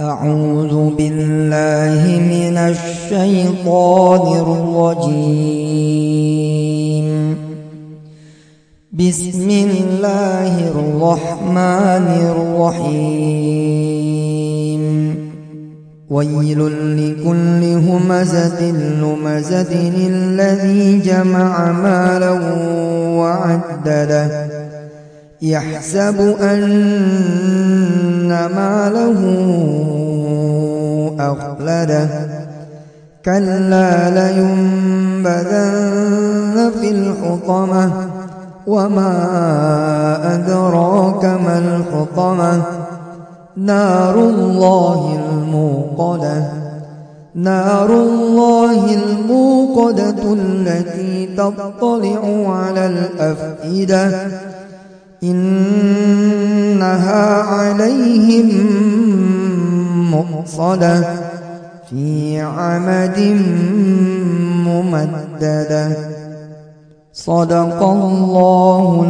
أعوذ بالله من الشيطان الرجيم. بسم الله الرحمن الرحيم. ويل لكل همزة لمزة الذي جمع مالا وعدده يحسب أن ماله أخلده. كلا لينبذن في الحطمة. وما أدراك ما الحطمة. نار الله الموقدة. نار الله الموقدة التي تطلع على الأفئدة. إنها عليهم مؤصدة في عمد ممددة. صدق الله